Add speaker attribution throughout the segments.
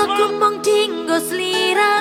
Speaker 1: Ono kumpung dinggo sliramu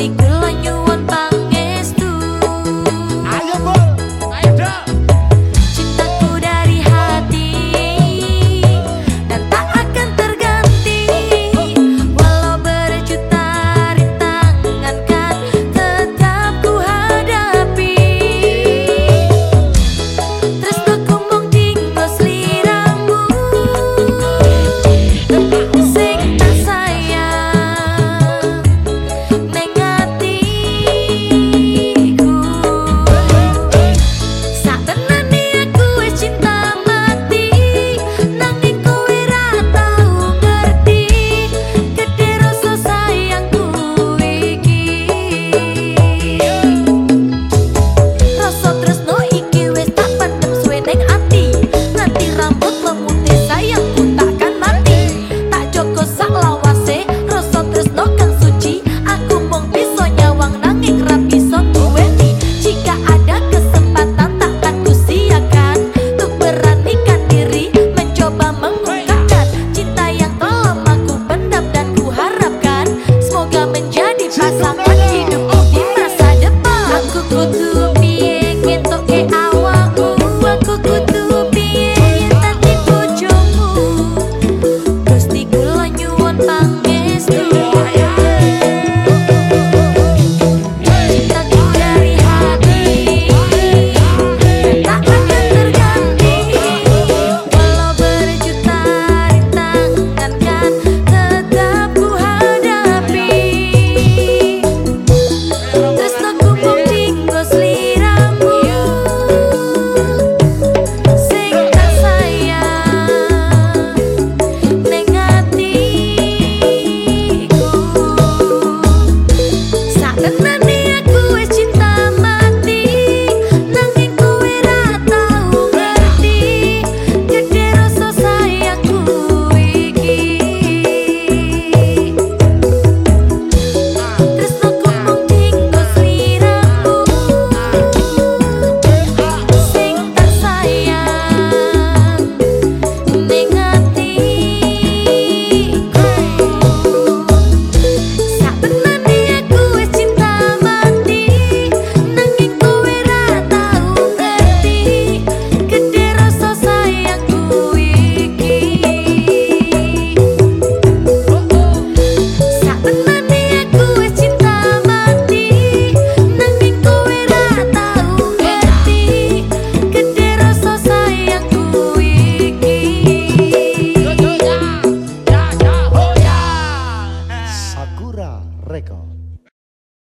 Speaker 1: think trust something.